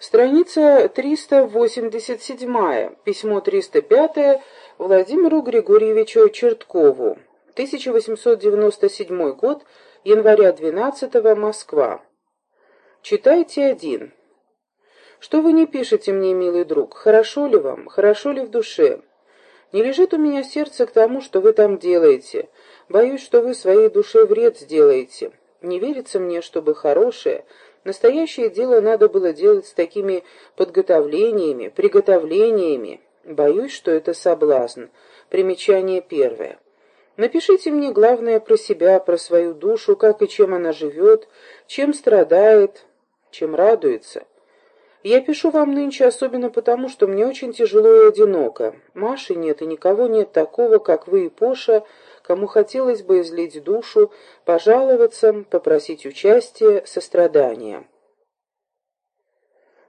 Страница 387, письмо 305 Владимиру Григорьевичу Черткову, 1897 год, января 12 Москва. Читайте один. Что вы не пишете мне, милый друг, хорошо ли вам, хорошо ли в душе? Не лежит у меня сердце к тому, что вы там делаете. Боюсь, что вы своей душе вред сделаете. Не верится мне, чтобы хорошее, Настоящее дело надо было делать с такими подготовлениями, приготовлениями. Боюсь, что это соблазн. Примечание первое. Напишите мне главное про себя, про свою душу, как и чем она живет, чем страдает, чем радуется. Я пишу вам нынче особенно потому, что мне очень тяжело и одиноко. Маши нет и никого нет такого, как вы и Поша, кому хотелось бы излить душу, пожаловаться, попросить участия, сострадания.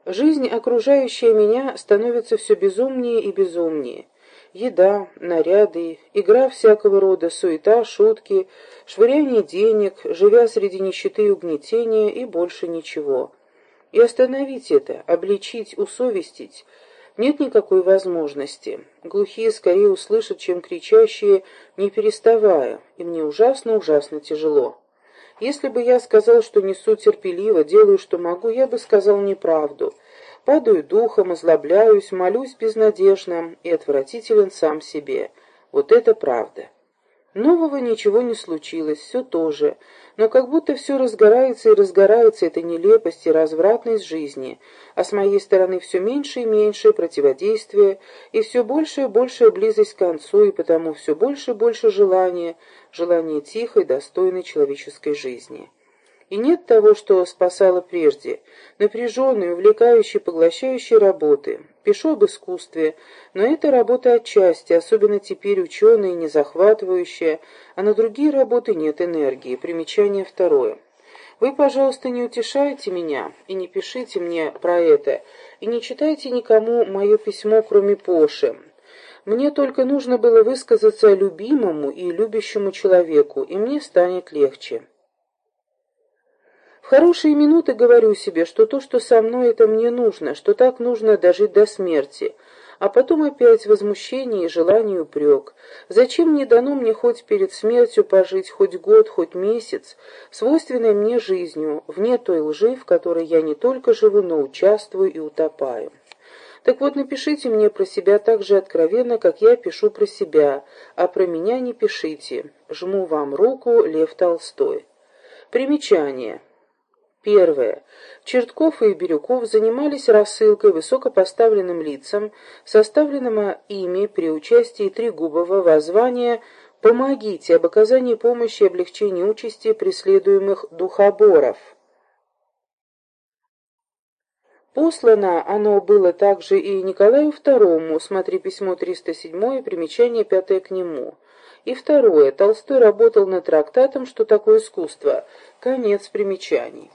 Жизнь, окружающая меня, становится все безумнее и безумнее. Еда, наряды, игра всякого рода, суета, шутки, швыряние денег, живя среди нищеты и угнетения, и больше ничего. И остановить это, обличить, усовестить — нет никакой возможности. Глухие скорее услышат, чем кричащие, не переставая, и мне ужасно-ужасно тяжело. Если бы я сказал, что несу терпеливо, делаю, что могу, я бы сказал неправду. Падаю духом, озлобляюсь, молюсь безнадежно и отвратителен сам себе. Вот это правда. Нового ничего не случилось, все то же, но как будто все разгорается и разгорается эта нелепость и развратность жизни, а с моей стороны все меньше и меньше противодействия, и все больше и большая близость к концу, и потому все больше и больше желания, желания тихой, достойной человеческой жизни. И нет того, что спасало прежде, напряженной, увлекающей, поглощающей работы. Пишу об искусстве, но это работа отчасти, особенно теперь ученые, не захватывающая, а на другие работы нет энергии. Примечание второе. Вы, пожалуйста, не утешайте меня и не пишите мне про это, и не читайте никому мое письмо, кроме Поши. Мне только нужно было высказаться любимому и любящему человеку, и мне станет легче хорошие минуты говорю себе, что то, что со мной, это мне нужно, что так нужно дожить до смерти. А потом опять возмущение и желание упрек. Зачем не дано мне хоть перед смертью пожить хоть год, хоть месяц, свойственной мне жизнью, вне той лжи, в которой я не только живу, но участвую и утопаю? Так вот, напишите мне про себя так же откровенно, как я пишу про себя, а про меня не пишите. Жму вам руку, Лев Толстой. Примечание. Первое. Чертков и Бирюков занимались рассылкой высокопоставленным лицам, составленного ими при участии Трегубова воззвания «Помогите об оказании помощи и облегчении участи преследуемых духоборов». Послано оно было также и Николаю II, смотри письмо 307, примечание пятое к нему. И второе, Толстой работал над трактатом «Что такое искусство?» Конец примечаний.